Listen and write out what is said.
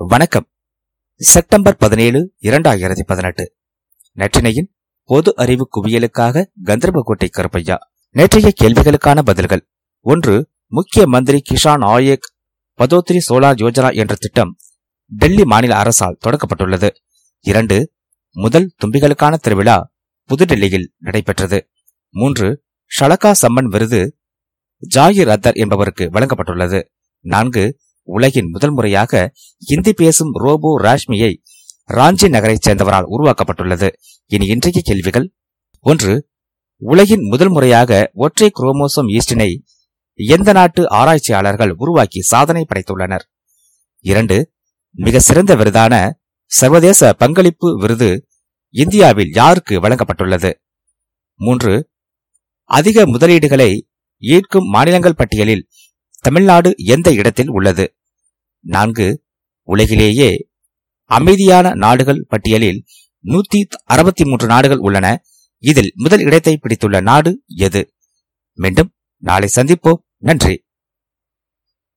வணக்கம். செப்டம்பர் பதினேழு இரண்டாயிரத்தி பதினெட்டு. நற்றினையின் பொது அறிவு குவியலுக்காக கந்தர்போட்டை கருப்பையா. நேற்றைய கேள்விகளுக்கான பதில்கள். ஒன்று முக்கிய மந்திரி கிஷான் ஆயக் பதோத்ரி சோலார் யோஜனா என்ற திட்டம் டெல்லி மாநில அரசால் தொடக்கப்பட்டுள்ளது. இரண்டு முதல் தும்பிகளுக்கான திருவிழா புதுடெல்லியில் நடைபெற்றது. மூன்று ஷலகா சம்மன் விருது ஜாகிர் அத்தர் என்பவருக்கு வழங்கப்பட்டுள்ளது. நான்கு உலகின் முதல் முறையாக இந்தி பேசும் ரோபோ ராஷ்மியை ராஞ்சி நகரைச் சேர்ந்தவரால் உருவாக்கப்பட்டுள்ளது. இனி இன்றைய கேள்விகள். ஒன்று உலகின் முதல் முறையாக ஒற்றை குரோமோசோம் ஈஸ்டினை எந்த நாட்டு ஆராய்ச்சியாளர்கள் உருவாக்கி சாதனை படைத்துள்ளனர்? இரண்டு மிக சிறந்த விருதான சர்வதேச பங்களிப்பு விருது இந்தியாவில் யாருக்கு வழங்கப்பட்டுள்ளது? மூன்று அதிக முதலீடுகளை ஈர்க்கும் மாநிலங்கள் பட்டியலில் தமிழ்நாடு எந்த இடத்தில் உள்ளது? நான்கு உலகிலேயே அமைதியான நாடுகள் பட்டியலில் நூத்தி அறுபத்தி மூன்று நாடுகள் உள்ளன. இதில் முதல் இடத்தை பிடித்துள்ள நாடு எது? மீண்டும் நாளை சந்திப்போம். நன்றி.